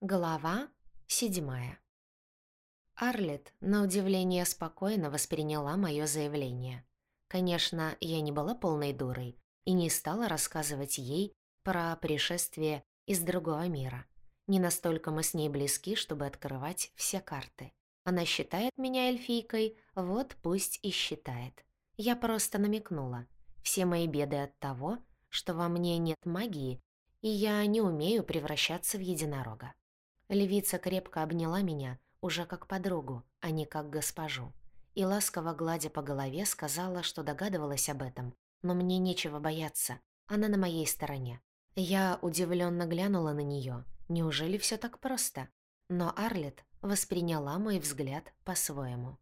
Глава седьмая. Арлет, на удивление, спокойно восприняла мое заявление. Конечно, я не была полной дурой и не стала рассказывать ей про пришествие из другого мира. Не настолько мы с ней близки, чтобы открывать все карты. Она считает меня эльфийкой, вот пусть и считает. Я просто намекнула. Все мои беды от того, что во мне нет магии, и я не умею превращаться в единорога. Левица крепко обняла меня, уже как подругу, а не как госпожу. И ласково гладя по голове, сказала, что догадывалась об этом, но мне нечего бояться, она на моей стороне. Я удивленно глянула на нее. Неужели все так просто? Но Арлет восприняла мой взгляд по-своему.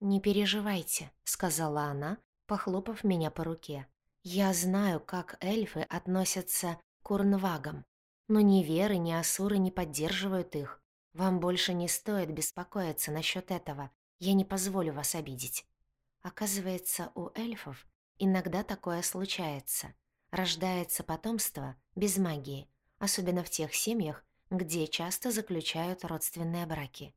«Не переживайте», — сказала она, похлопав меня по руке. «Я знаю, как эльфы относятся к урнвагам. Но ни Веры, ни Асуры не поддерживают их. Вам больше не стоит беспокоиться насчет этого. Я не позволю вас обидеть. Оказывается, у эльфов иногда такое случается. Рождается потомство без магии, особенно в тех семьях, где часто заключают родственные браки.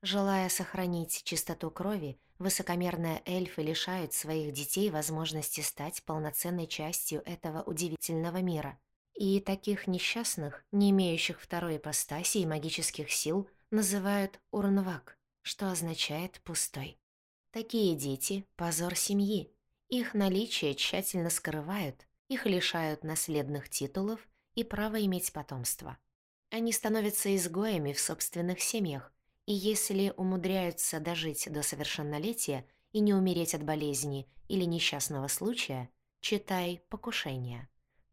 Желая сохранить чистоту крови, высокомерные эльфы лишают своих детей возможности стать полноценной частью этого удивительного мира – и таких несчастных, не имеющих второй ипостаси и магических сил, называют урнвак, что означает «пустой». Такие дети – позор семьи. Их наличие тщательно скрывают, их лишают наследных титулов и права иметь потомство. Они становятся изгоями в собственных семьях, и если умудряются дожить до совершеннолетия и не умереть от болезни или несчастного случая, читай покушение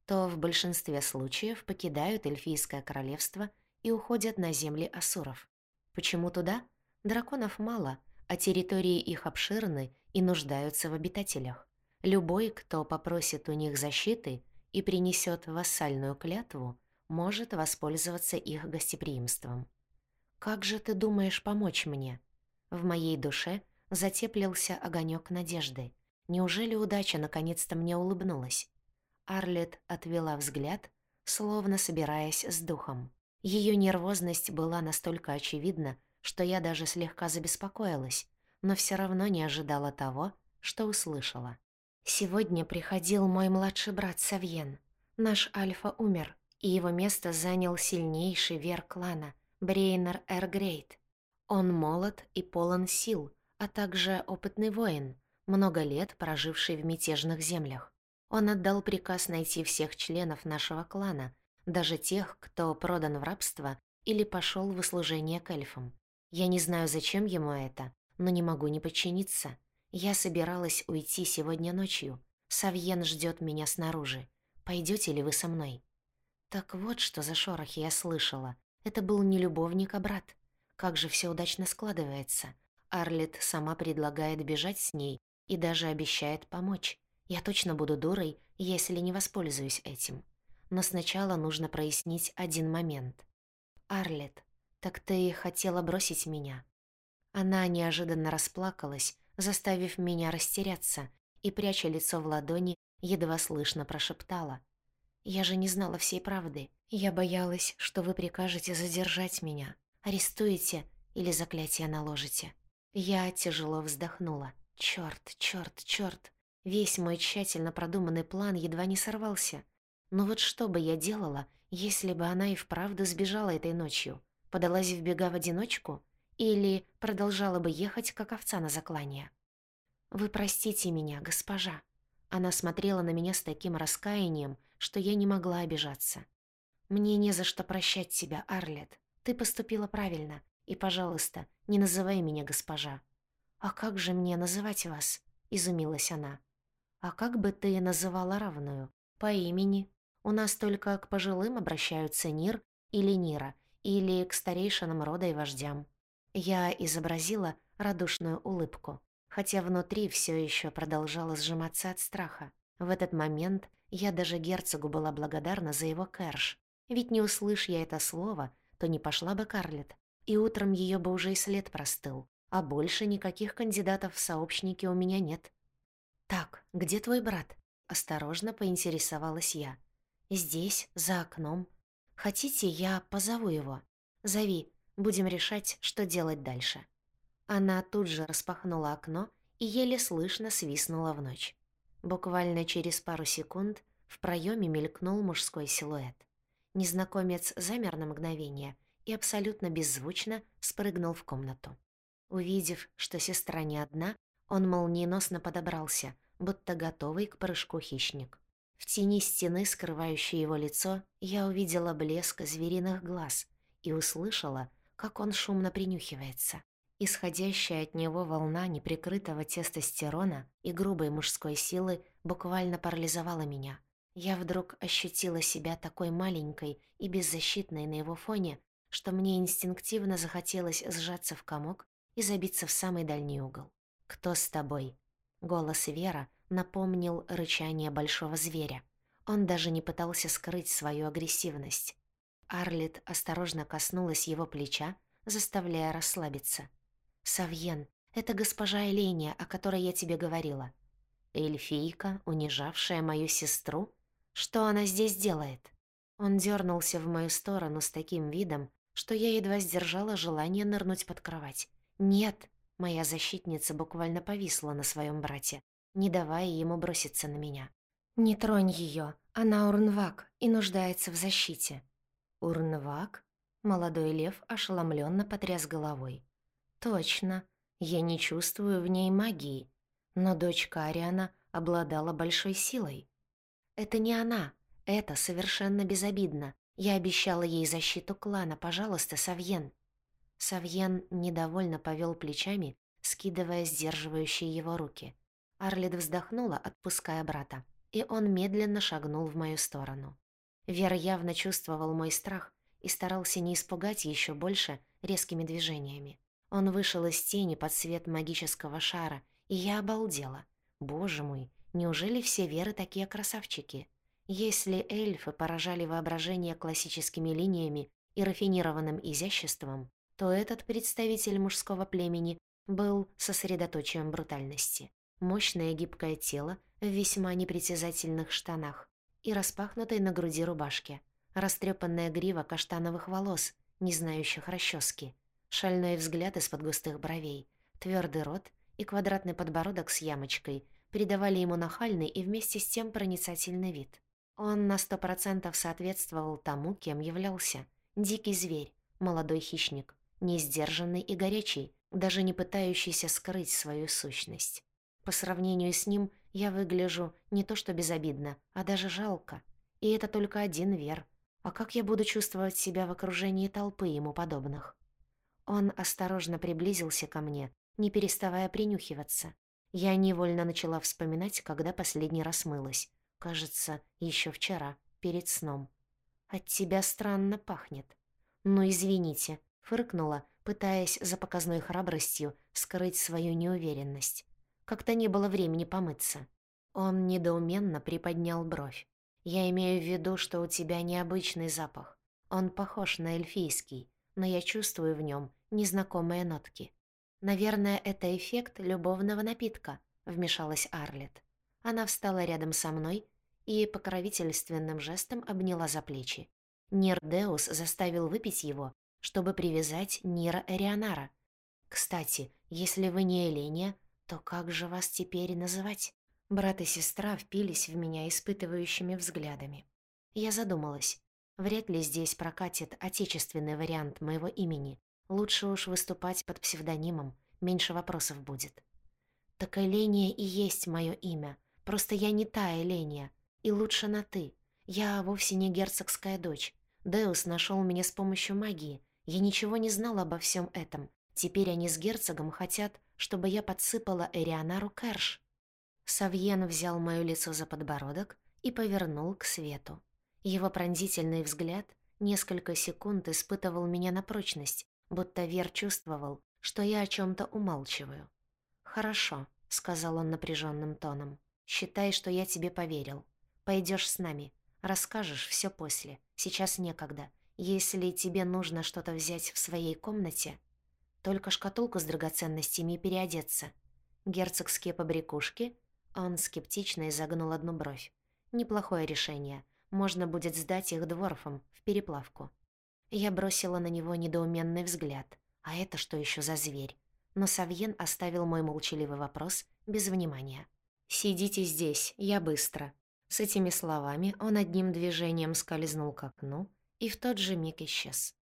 то в большинстве случаев покидают эльфийское королевство и уходят на земли асуров. Почему туда? Драконов мало, а территории их обширны и нуждаются в обитателях. Любой, кто попросит у них защиты и принесет вассальную клятву, может воспользоваться их гостеприимством. «Как же ты думаешь помочь мне?» В моей душе затеплился огонек надежды. Неужели удача наконец-то мне улыбнулась? Арлет отвела взгляд, словно собираясь с духом. Ее нервозность была настолько очевидна, что я даже слегка забеспокоилась, но все равно не ожидала того, что услышала. «Сегодня приходил мой младший брат Савьен. Наш Альфа умер, и его место занял сильнейший вер клана, Брейнер Эргрейт. Он молод и полон сил, а также опытный воин, много лет проживший в мятежных землях. Он отдал приказ найти всех членов нашего клана, даже тех, кто продан в рабство или пошел в услужение к эльфам. Я не знаю, зачем ему это, но не могу не подчиниться. Я собиралась уйти сегодня ночью. Савьен ждет меня снаружи. Пойдете ли вы со мной? Так вот, что за шорохи я слышала. Это был не любовник, а брат. Как же все удачно складывается. Арлет сама предлагает бежать с ней и даже обещает помочь. Я точно буду дурой, если не воспользуюсь этим. Но сначала нужно прояснить один момент. «Арлет, так ты хотела бросить меня?» Она неожиданно расплакалась, заставив меня растеряться, и, пряча лицо в ладони, едва слышно прошептала. «Я же не знала всей правды. Я боялась, что вы прикажете задержать меня, арестуете или заклятие наложите». Я тяжело вздохнула. «Чёрт, чёрт, чёрт. Весь мой тщательно продуманный план едва не сорвался. Но вот что бы я делала, если бы она и вправду сбежала этой ночью? Подалась в бега в одиночку? Или продолжала бы ехать, как овца на заклание? «Вы простите меня, госпожа». Она смотрела на меня с таким раскаянием, что я не могла обижаться. «Мне не за что прощать тебя, Арлет. Ты поступила правильно. И, пожалуйста, не называй меня госпожа». «А как же мне называть вас?» — изумилась она. «А как бы ты называла равную? По имени? У нас только к пожилым обращаются Нир или Нира, или к старейшинам рода и вождям». Я изобразила радушную улыбку, хотя внутри все еще продолжала сжиматься от страха. В этот момент я даже герцогу была благодарна за его кэрш, ведь не услышь я это слово, то не пошла бы Карлет, и утром ее бы уже и след простыл, а больше никаких кандидатов в сообщники у меня нет. «Так, где твой брат?» — осторожно поинтересовалась я. «Здесь, за окном. Хотите, я позову его?» Зови, будем решать, что делать дальше». Она тут же распахнула окно и еле слышно свистнула в ночь. Буквально через пару секунд в проеме мелькнул мужской силуэт. Незнакомец замер на мгновение и абсолютно беззвучно спрыгнул в комнату. Увидев, что сестра не одна, он молниеносно подобрался, будто готовый к прыжку хищник. В тени стены, скрывающей его лицо, я увидела блеск звериных глаз и услышала, как он шумно принюхивается. Исходящая от него волна неприкрытого тестостерона и грубой мужской силы буквально парализовала меня. Я вдруг ощутила себя такой маленькой и беззащитной на его фоне, что мне инстинктивно захотелось сжаться в комок и забиться в самый дальний угол. «Кто с тобой?» Голос Вера напомнил рычание большого зверя. Он даже не пытался скрыть свою агрессивность. Арлит осторожно коснулась его плеча, заставляя расслабиться. «Савьен, это госпожа Эления, о которой я тебе говорила. Эльфийка, унижавшая мою сестру? Что она здесь делает?» Он дернулся в мою сторону с таким видом, что я едва сдержала желание нырнуть под кровать. «Нет!» — моя защитница буквально повисла на своем брате, не давая ему броситься на меня. «Не тронь ее, она урнвак и нуждается в защите». «Урнвак?» — молодой лев ошеломленно потряс головой. Точно, я не чувствую в ней магии, но дочка Ариана обладала большой силой. Это не она, это совершенно безобидно. Я обещала ей защиту клана, пожалуйста, Савьен. Савьен недовольно повел плечами, скидывая сдерживающие его руки. Арлид вздохнула, отпуская брата, и он медленно шагнул в мою сторону. Вер явно чувствовал мой страх и старался не испугать еще больше резкими движениями. Он вышел из тени под свет магического шара, и я обалдела. Боже мой, неужели все веры такие красавчики? Если эльфы поражали воображение классическими линиями и рафинированным изяществом, то этот представитель мужского племени был сосредоточием брутальности. Мощное гибкое тело в весьма непритязательных штанах и распахнутой на груди рубашке, растрепанная грива каштановых волос, не знающих расчески, Шальной взгляд из-под густых бровей, твердый рот и квадратный подбородок с ямочкой придавали ему нахальный и вместе с тем проницательный вид. Он на сто процентов соответствовал тому, кем являлся. Дикий зверь, молодой хищник, несдержанный и горячий, даже не пытающийся скрыть свою сущность. По сравнению с ним я выгляжу не то что безобидно, а даже жалко. И это только один вер. А как я буду чувствовать себя в окружении толпы ему подобных? Он осторожно приблизился ко мне, не переставая принюхиваться. Я невольно начала вспоминать, когда последний раз мылась. Кажется, еще вчера, перед сном. «От тебя странно пахнет». «Ну, извините», — фыркнула, пытаясь за показной храбростью скрыть свою неуверенность. Как-то не было времени помыться. Он недоуменно приподнял бровь. «Я имею в виду, что у тебя необычный запах. Он похож на эльфийский но я чувствую в нем незнакомые нотки. «Наверное, это эффект любовного напитка», — вмешалась Арлет. Она встала рядом со мной и покровительственным жестом обняла за плечи. Нирдеус заставил выпить его, чтобы привязать Нира Эрионара. «Кстати, если вы не Эления, то как же вас теперь называть?» Брат и сестра впились в меня испытывающими взглядами. Я задумалась. Вряд ли здесь прокатит отечественный вариант моего имени. Лучше уж выступать под псевдонимом, меньше вопросов будет. Так Эления и есть мое имя. Просто я не та Эления. И лучше на «ты». Я вовсе не герцогская дочь. Деус нашел меня с помощью магии. Я ничего не знала обо всем этом. Теперь они с герцогом хотят, чтобы я подсыпала Эрианару Кэрш. Савьен взял моё лицо за подбородок и повернул к свету. Его пронзительный взгляд несколько секунд испытывал меня на прочность, будто Вер чувствовал, что я о чем то умалчиваю. «Хорошо», — сказал он напряженным тоном. «Считай, что я тебе поверил. Пойдешь с нами. Расскажешь все после. Сейчас некогда. Если тебе нужно что-то взять в своей комнате, только шкатулку с драгоценностями и переодеться. Герцогские побрякушки?» Он скептично изогнул одну бровь. «Неплохое решение» можно будет сдать их дворфам в переплавку. Я бросила на него недоуменный взгляд. А это что еще за зверь? Но Савьен оставил мой молчаливый вопрос без внимания. «Сидите здесь, я быстро». С этими словами он одним движением скользнул к окну и в тот же миг исчез.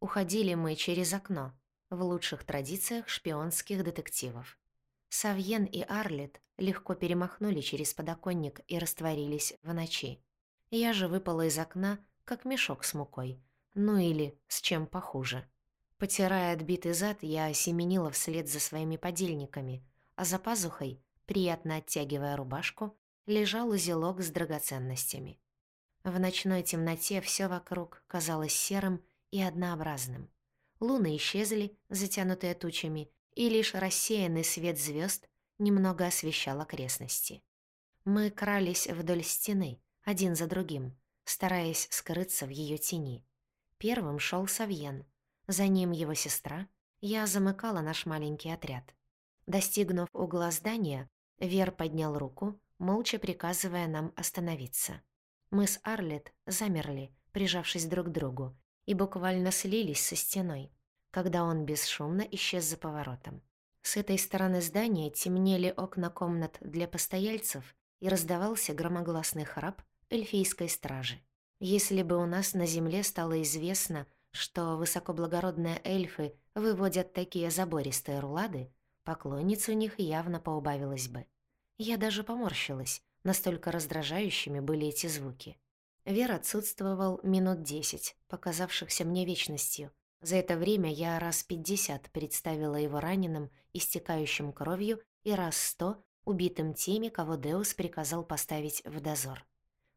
Уходили мы через окно, в лучших традициях шпионских детективов. Савьен и Арлет легко перемахнули через подоконник и растворились в ночи. Я же выпала из окна, как мешок с мукой. Ну или с чем похуже. Потирая отбитый зад, я семенила вслед за своими подельниками, а за пазухой, приятно оттягивая рубашку, лежал узелок с драгоценностями. В ночной темноте все вокруг казалось серым и однообразным. Луны исчезли, затянутые тучами, и лишь рассеянный свет звезд немного освещал окрестности. Мы крались вдоль стены, один за другим, стараясь скрыться в ее тени. Первым шел Савьен, за ним его сестра, я замыкала наш маленький отряд. Достигнув угла здания, Вер поднял руку, молча приказывая нам остановиться. Мы с Арлет замерли, прижавшись друг к другу, и буквально слились со стеной когда он бесшумно исчез за поворотом. С этой стороны здания темнели окна комнат для постояльцев и раздавался громогласный храп эльфийской стражи. Если бы у нас на земле стало известно, что высокоблагородные эльфы выводят такие забористые рулады, поклонниц у них явно поубавилось бы. Я даже поморщилась, настолько раздражающими были эти звуки. Вер отсутствовал минут десять, показавшихся мне вечностью, за это время я раз пятьдесят представила его раненым, истекающим кровью, и раз сто убитым теми, кого Деус приказал поставить в дозор.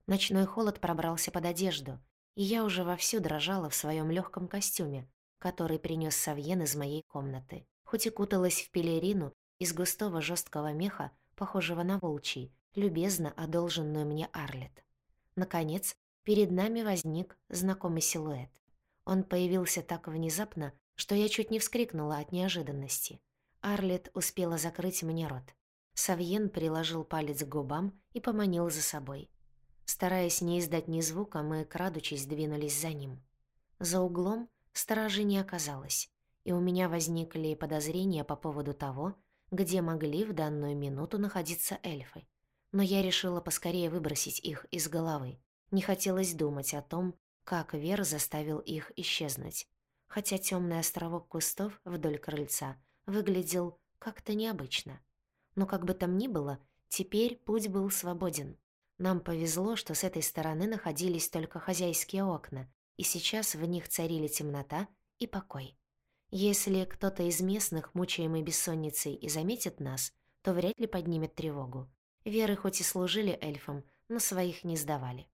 Ночной холод пробрался под одежду, и я уже вовсю дрожала в своем легком костюме, который принес Савьен из моей комнаты. Хоть и куталась в пелерину из густого жесткого меха, похожего на волчий, любезно одолженную мне Арлет. Наконец, перед нами возник знакомый силуэт. Он появился так внезапно, что я чуть не вскрикнула от неожиданности. Арлет успела закрыть мне рот. Савьен приложил палец к губам и поманил за собой. Стараясь не издать ни звука, мы, крадучись, двинулись за ним. За углом стражи не оказалось, и у меня возникли подозрения по поводу того, где могли в данную минуту находиться эльфы. Но я решила поскорее выбросить их из головы. Не хотелось думать о том, как Вер заставил их исчезнуть. Хотя темный островок кустов вдоль крыльца выглядел как-то необычно. Но как бы там ни было, теперь путь был свободен. Нам повезло, что с этой стороны находились только хозяйские окна, и сейчас в них царили темнота и покой. Если кто-то из местных, мучаемый бессонницей, и заметит нас, то вряд ли поднимет тревогу. Веры хоть и служили эльфам, но своих не сдавали.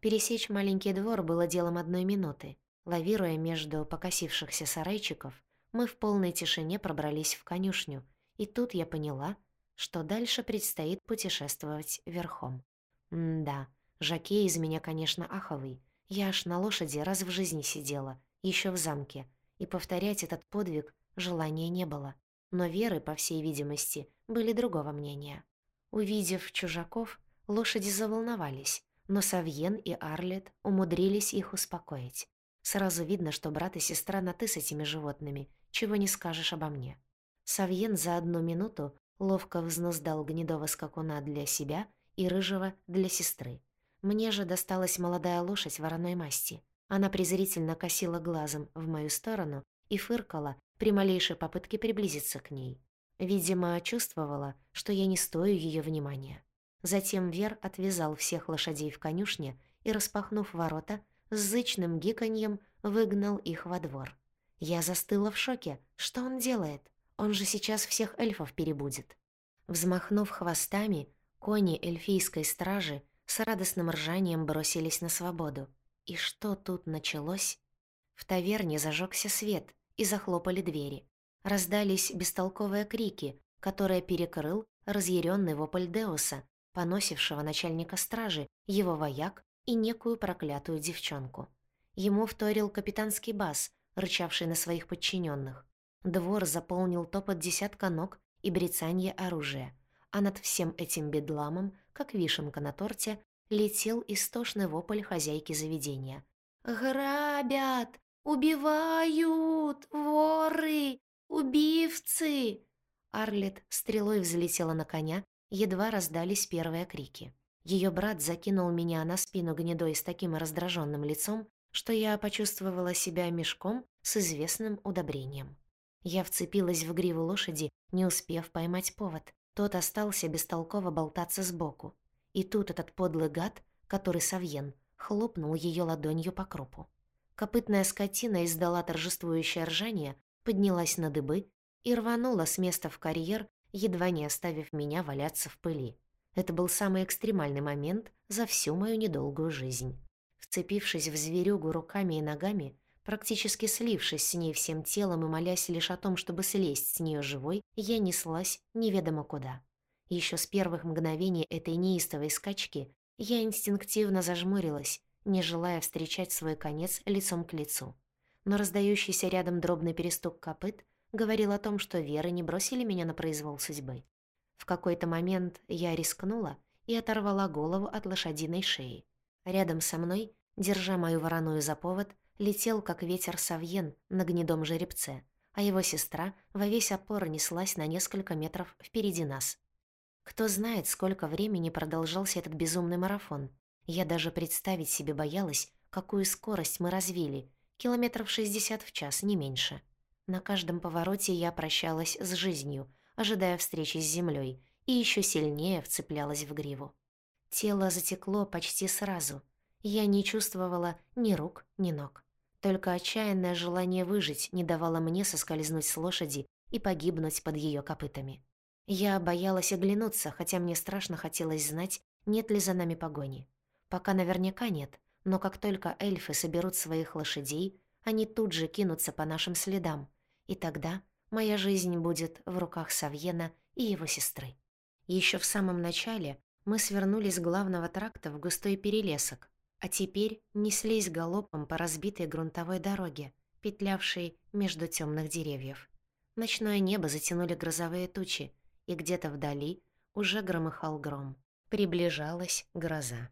Пересечь маленький двор было делом одной минуты. Лавируя между покосившихся сарайчиков, мы в полной тишине пробрались в конюшню, и тут я поняла, что дальше предстоит путешествовать верхом. М-да, жакей из меня, конечно, аховый. Я аж на лошади раз в жизни сидела, еще в замке, и повторять этот подвиг желания не было. Но веры, по всей видимости, были другого мнения. Увидев чужаков, лошади заволновались, но Савьен и Арлет умудрились их успокоить. Сразу видно, что брат и сестра на «ты» с этими животными, чего не скажешь обо мне. Савьен за одну минуту ловко взнуздал гнедого скакуна для себя и рыжего для сестры. Мне же досталась молодая лошадь вороной масти. Она презрительно косила глазом в мою сторону и фыркала при малейшей попытке приблизиться к ней. Видимо, чувствовала, что я не стою ее внимания. Затем Вер отвязал всех лошадей в конюшне и, распахнув ворота, с зычным гиканьем выгнал их во двор. Я застыла в шоке. Что он делает? Он же сейчас всех эльфов перебудет. Взмахнув хвостами, кони эльфийской стражи с радостным ржанием бросились на свободу. И что тут началось? В таверне зажегся свет, и захлопали двери. Раздались бестолковые крики, которые перекрыл разъяренный вопль Деуса, поносившего начальника стражи, его вояк и некую проклятую девчонку. Ему вторил капитанский бас, рычавший на своих подчиненных. Двор заполнил топот десятка ног и брецанье оружия, а над всем этим бедламом, как вишенка на торте, летел истошный вопль хозяйки заведения. «Грабят! Убивают! Воры! Убивцы!» Арлет стрелой взлетела на коня, едва раздались первые крики. Ее брат закинул меня на спину гнедой с таким раздраженным лицом, что я почувствовала себя мешком с известным удобрением. Я вцепилась в гриву лошади, не успев поймать повод. Тот остался бестолково болтаться сбоку. И тут этот подлый гад, который Савьен, хлопнул ее ладонью по крупу. Копытная скотина издала торжествующее ржание, поднялась на дыбы и рванула с места в карьер, едва не оставив меня валяться в пыли. Это был самый экстремальный момент за всю мою недолгую жизнь. Вцепившись в зверюгу руками и ногами, практически слившись с ней всем телом и молясь лишь о том, чтобы слезть с нее живой, я неслась неведомо куда. Еще с первых мгновений этой неистовой скачки я инстинктивно зажмурилась, не желая встречать свой конец лицом к лицу. Но раздающийся рядом дробный перестук копыт говорил о том, что Веры не бросили меня на произвол судьбы. В какой-то момент я рискнула и оторвала голову от лошадиной шеи. Рядом со мной, держа мою вороную за повод, летел, как ветер Савьен на гнедом жеребце, а его сестра во весь опор неслась на несколько метров впереди нас. Кто знает, сколько времени продолжался этот безумный марафон. Я даже представить себе боялась, какую скорость мы развили, километров 60 в час, не меньше. На каждом повороте я прощалась с жизнью, ожидая встречи с землей, и еще сильнее вцеплялась в гриву. Тело затекло почти сразу. Я не чувствовала ни рук, ни ног. Только отчаянное желание выжить не давало мне соскользнуть с лошади и погибнуть под ее копытами. Я боялась оглянуться, хотя мне страшно хотелось знать, нет ли за нами погони. Пока наверняка нет, но как только эльфы соберут своих лошадей, они тут же кинутся по нашим следам, и тогда моя жизнь будет в руках Савьена и его сестры. Еще в самом начале мы свернули с главного тракта в густой перелесок, а теперь неслись галопом по разбитой грунтовой дороге, петлявшей между темных деревьев. Ночное небо затянули грозовые тучи, и где-то вдали уже громыхал гром. Приближалась гроза.